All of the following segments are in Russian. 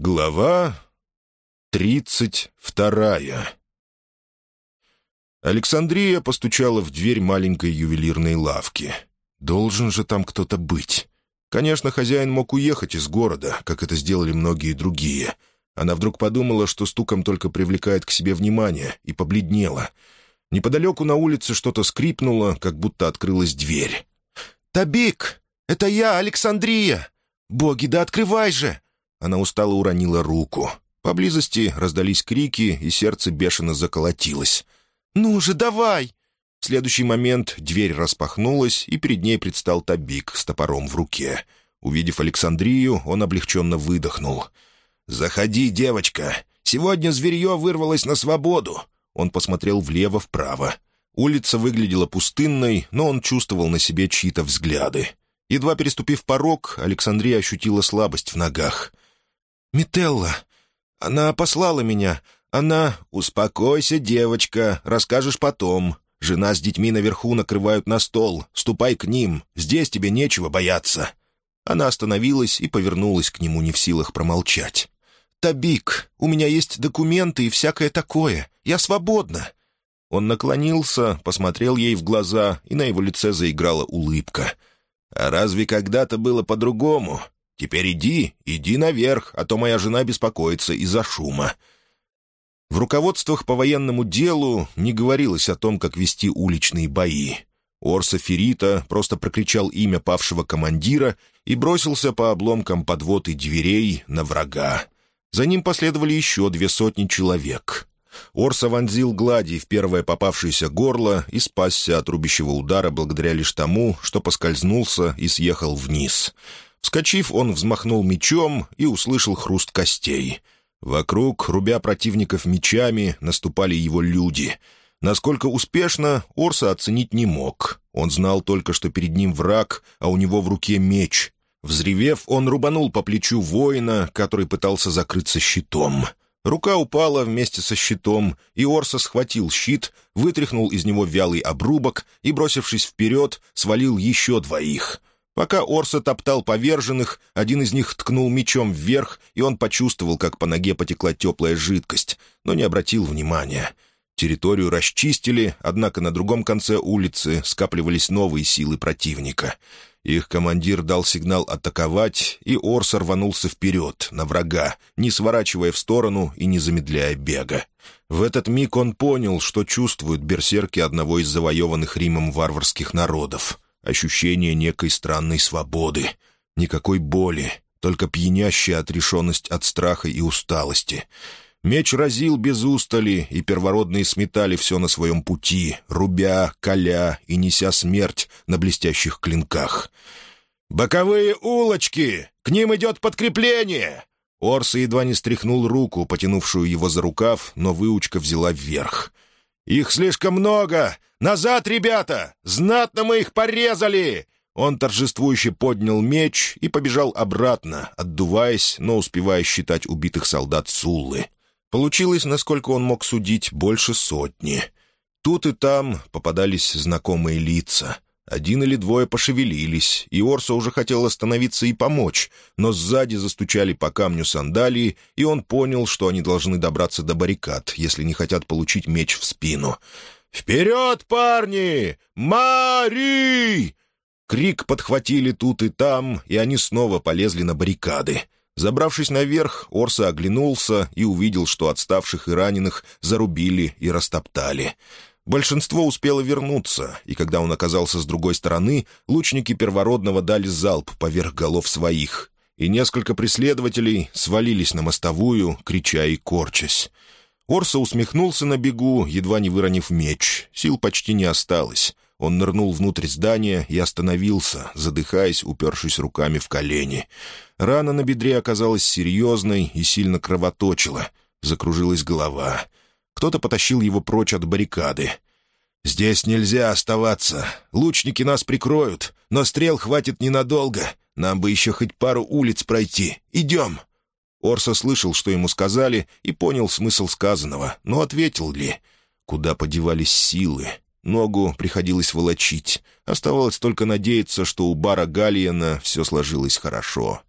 Глава тридцать вторая Александрия постучала в дверь маленькой ювелирной лавки. Должен же там кто-то быть. Конечно, хозяин мог уехать из города, как это сделали многие другие. Она вдруг подумала, что стуком только привлекает к себе внимание, и побледнела. Неподалеку на улице что-то скрипнуло, как будто открылась дверь. «Табик! Это я, Александрия! Боги, да открывай же!» Она устало уронила руку. Поблизости раздались крики, и сердце бешено заколотилось. «Ну же, давай!» В следующий момент дверь распахнулась, и перед ней предстал Табик с топором в руке. Увидев Александрию, он облегченно выдохнул. «Заходи, девочка! Сегодня зверье вырвалось на свободу!» Он посмотрел влево-вправо. Улица выглядела пустынной, но он чувствовал на себе чьи-то взгляды. Едва переступив порог, Александрия ощутила слабость в ногах. «Мителла! Она послала меня! Она...» «Успокойся, девочка, расскажешь потом. Жена с детьми наверху накрывают на стол. Ступай к ним, здесь тебе нечего бояться». Она остановилась и повернулась к нему, не в силах промолчать. «Табик, у меня есть документы и всякое такое. Я свободна». Он наклонился, посмотрел ей в глаза, и на его лице заиграла улыбка. «А разве когда-то было по-другому? Теперь иди, иди наверх, а то моя жена беспокоится из-за шума». В руководствах по военному делу не говорилось о том, как вести уличные бои. Орса Ферита просто прокричал имя павшего командира и бросился по обломкам подвод и дверей на врага. За ним последовали еще две сотни человек. Орса вонзил глади в первое попавшееся горло и спасся от рубящего удара благодаря лишь тому, что поскользнулся и съехал вниз — Вскочив, он взмахнул мечом и услышал хруст костей. Вокруг, рубя противников мечами, наступали его люди. Насколько успешно, Орса оценить не мог. Он знал только, что перед ним враг, а у него в руке меч. Взревев, он рубанул по плечу воина, который пытался закрыться щитом. Рука упала вместе со щитом, и Орса схватил щит, вытряхнул из него вялый обрубок и, бросившись вперед, свалил еще двоих. Пока Орса топтал поверженных, один из них ткнул мечом вверх, и он почувствовал, как по ноге потекла теплая жидкость, но не обратил внимания. Территорию расчистили, однако на другом конце улицы скапливались новые силы противника. Их командир дал сигнал атаковать, и Орса рванулся вперед, на врага, не сворачивая в сторону и не замедляя бега. В этот миг он понял, что чувствуют берсерки одного из завоеванных Римом варварских народов — ощущение некой странной свободы, никакой боли, только пьянящая отрешенность от страха и усталости. Меч разил без устали, и первородные сметали все на своем пути, рубя, коля и неся смерть на блестящих клинках. «Боковые улочки! К ним идет подкрепление!» Орса едва не стряхнул руку, потянувшую его за рукав, но выучка взяла вверх — «Их слишком много! Назад, ребята! Знатно мы их порезали!» Он торжествующе поднял меч и побежал обратно, отдуваясь, но успевая считать убитых солдат Суллы. Получилось, насколько он мог судить, больше сотни. Тут и там попадались знакомые лица. Один или двое пошевелились, и Орсо уже хотел остановиться и помочь, но сзади застучали по камню сандалии, и он понял, что они должны добраться до баррикад, если не хотят получить меч в спину. «Вперед, парни! Мари!» Крик подхватили тут и там, и они снова полезли на баррикады. Забравшись наверх, Орса оглянулся и увидел, что отставших и раненых зарубили и растоптали. Большинство успело вернуться, и когда он оказался с другой стороны, лучники первородного дали залп поверх голов своих, и несколько преследователей свалились на мостовую, крича и корчась. Орса усмехнулся на бегу, едва не выронив меч. Сил почти не осталось. Он нырнул внутрь здания и остановился, задыхаясь, упершись руками в колени. Рана на бедре оказалась серьезной и сильно кровоточила. Закружилась голова. Кто-то потащил его прочь от баррикады. «Здесь нельзя оставаться. Лучники нас прикроют, но стрел хватит ненадолго. Нам бы еще хоть пару улиц пройти. Идем!» Орса слышал, что ему сказали, и понял смысл сказанного, но ответил ли? Куда подевались силы? Ногу приходилось волочить. Оставалось только надеяться, что у бара Галиена все сложилось хорошо.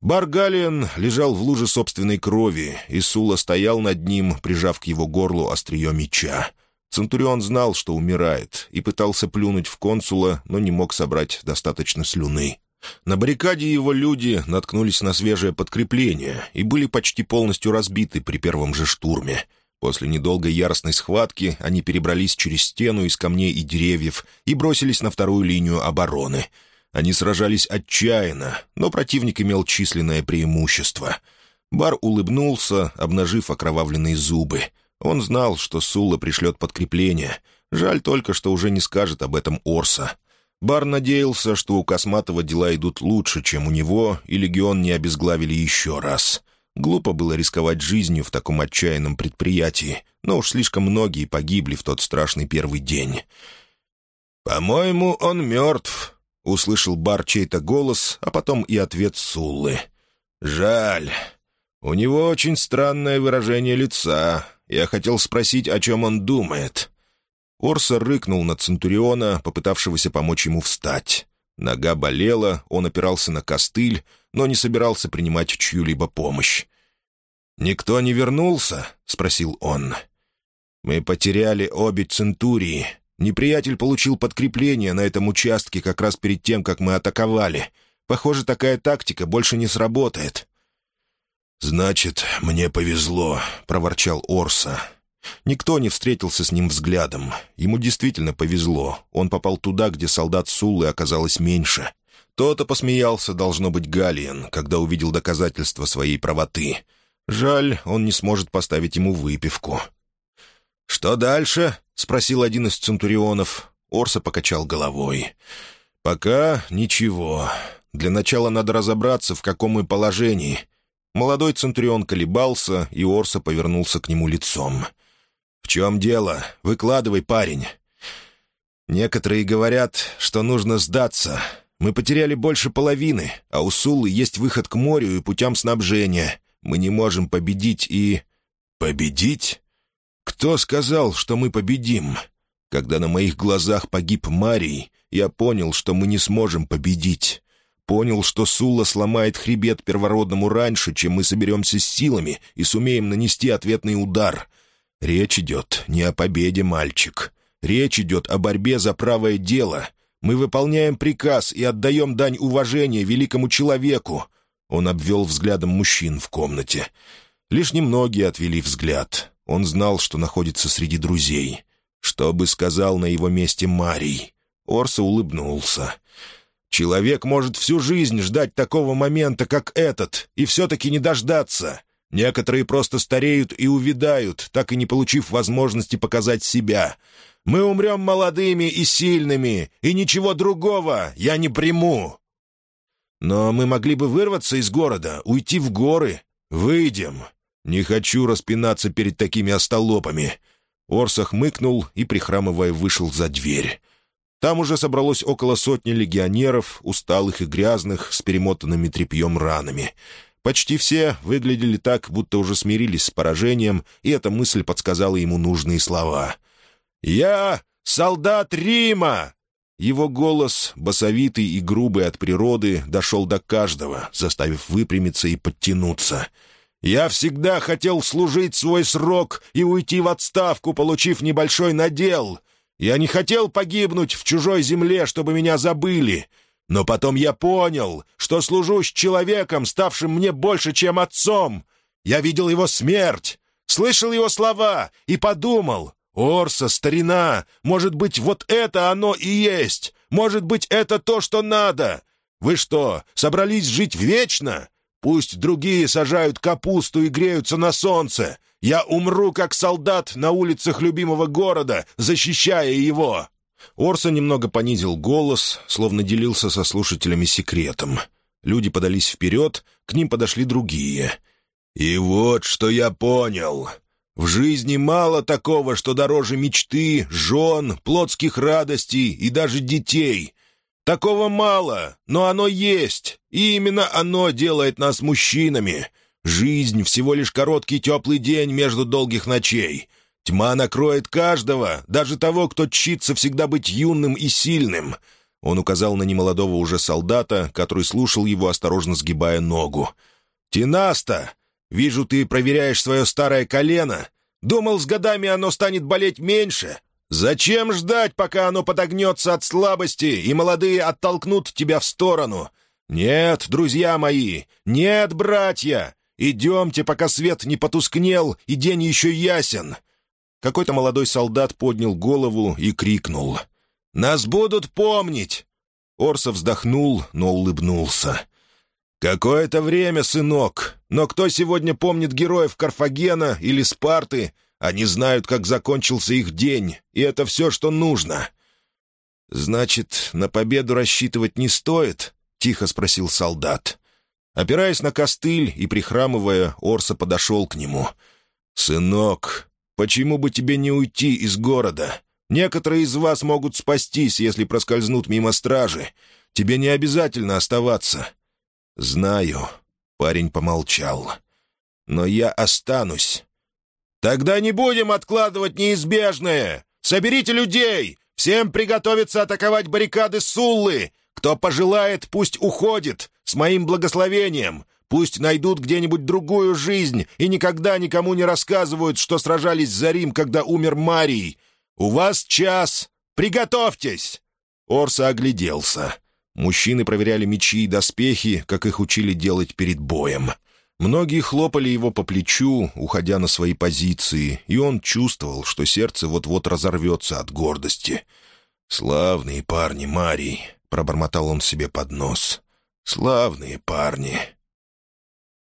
Баргалиен лежал в луже собственной крови, и Сула стоял над ним, прижав к его горлу острие меча. Центурион знал, что умирает, и пытался плюнуть в консула, но не мог собрать достаточно слюны. На баррикаде его люди наткнулись на свежее подкрепление и были почти полностью разбиты при первом же штурме. После недолгой яростной схватки они перебрались через стену из камней и деревьев и бросились на вторую линию обороны. Они сражались отчаянно, но противник имел численное преимущество. Бар улыбнулся, обнажив окровавленные зубы. Он знал, что Сула пришлет подкрепление. Жаль только, что уже не скажет об этом Орса. Бар надеялся, что у Косматова дела идут лучше, чем у него, и легион не обезглавили еще раз. Глупо было рисковать жизнью в таком отчаянном предприятии, но уж слишком многие погибли в тот страшный первый день. «По-моему, он мертв», — услышал Бар чей-то голос, а потом и ответ Суллы. «Жаль. У него очень странное выражение лица. Я хотел спросить, о чем он думает». Орса рыкнул на Центуриона, попытавшегося помочь ему встать. Нога болела, он опирался на костыль, но не собирался принимать чью-либо помощь. «Никто не вернулся?» — спросил он. «Мы потеряли обе центурии. Неприятель получил подкрепление на этом участке как раз перед тем, как мы атаковали. Похоже, такая тактика больше не сработает». «Значит, мне повезло», — проворчал Орса. Никто не встретился с ним взглядом. Ему действительно повезло. Он попал туда, где солдат Суллы оказалось меньше. То-то посмеялся, должно быть, Галиен, когда увидел доказательства своей правоты. Жаль, он не сможет поставить ему выпивку. «Что дальше?» — спросил один из центурионов. Орса покачал головой. «Пока ничего. Для начала надо разобраться, в каком мы положении». Молодой центурион колебался, и Орса повернулся к нему лицом. «В чем дело? Выкладывай, парень». «Некоторые говорят, что нужно сдаться. Мы потеряли больше половины, а у Сулы есть выход к морю и путям снабжения. Мы не можем победить и...» «Победить? Кто сказал, что мы победим?» Когда на моих глазах погиб Марий, я понял, что мы не сможем победить. Понял, что Сула сломает хребет первородному раньше, чем мы соберемся с силами и сумеем нанести ответный удар. Речь идет не о победе, мальчик. Речь идет о борьбе за правое дело. Мы выполняем приказ и отдаем дань уважения великому человеку». Он обвел взглядом мужчин в комнате. Лишь немногие отвели взгляд. Он знал, что находится среди друзей. Что бы сказал на его месте Марий? Орса улыбнулся. «Человек может всю жизнь ждать такого момента, как этот, и все-таки не дождаться. Некоторые просто стареют и увядают, так и не получив возможности показать себя. Мы умрем молодыми и сильными, и ничего другого я не приму. Но мы могли бы вырваться из города, уйти в горы. Выйдем. Не хочу распинаться перед такими остолопами». Орса хмыкнул и, прихрамывая, вышел за дверь. Там уже собралось около сотни легионеров, усталых и грязных, с перемотанными тряпьем ранами. Почти все выглядели так, будто уже смирились с поражением, и эта мысль подсказала ему нужные слова. «Я солдат Рима!» Его голос, басовитый и грубый от природы, дошел до каждого, заставив выпрямиться и подтянуться. «Я всегда хотел служить свой срок и уйти в отставку, получив небольшой надел. Я не хотел погибнуть в чужой земле, чтобы меня забыли. Но потом я понял, что служу с человеком, ставшим мне больше, чем отцом. Я видел его смерть, слышал его слова и подумал, «Орса, старина, может быть, вот это оно и есть? Может быть, это то, что надо? Вы что, собрались жить вечно? Пусть другие сажают капусту и греются на солнце. Я умру, как солдат на улицах любимого города, защищая его». Орса немного понизил голос, словно делился со слушателями секретом. Люди подались вперед, к ним подошли другие. «И вот что я понял. В жизни мало такого, что дороже мечты, жен, плотских радостей и даже детей. Такого мало, но оно есть, и именно оно делает нас мужчинами. Жизнь — всего лишь короткий теплый день между долгих ночей». Тьма накроет каждого, даже того, кто чится всегда быть юным и сильным. Он указал на немолодого уже солдата, который слушал его, осторожно сгибая ногу. «Тинаста! Вижу, ты проверяешь свое старое колено. Думал, с годами оно станет болеть меньше. Зачем ждать, пока оно подогнется от слабости, и молодые оттолкнут тебя в сторону? Нет, друзья мои, нет, братья! Идемте, пока свет не потускнел, и день еще ясен!» Какой-то молодой солдат поднял голову и крикнул. «Нас будут помнить!» Орса вздохнул, но улыбнулся. «Какое-то время, сынок, но кто сегодня помнит героев Карфагена или Спарты? Они знают, как закончился их день, и это все, что нужно». «Значит, на победу рассчитывать не стоит?» — тихо спросил солдат. Опираясь на костыль и прихрамывая, Орса подошел к нему. «Сынок, почему бы тебе не уйти из города? Некоторые из вас могут спастись, если проскользнут мимо стражи. Тебе не обязательно оставаться. «Знаю», — парень помолчал. «Но я останусь». «Тогда не будем откладывать неизбежное! Соберите людей! Всем приготовиться атаковать баррикады Суллы! Кто пожелает, пусть уходит, с моим благословением! Пусть найдут где-нибудь другую жизнь и никогда никому не рассказывают, что сражались за Рим, когда умер Марий! У вас час! Приготовьтесь!» Орса огляделся. Мужчины проверяли мечи и доспехи, как их учили делать перед боем. Многие хлопали его по плечу, уходя на свои позиции, и он чувствовал, что сердце вот-вот разорвется от гордости. «Славные парни, Марий!» — пробормотал он себе под нос. «Славные парни!»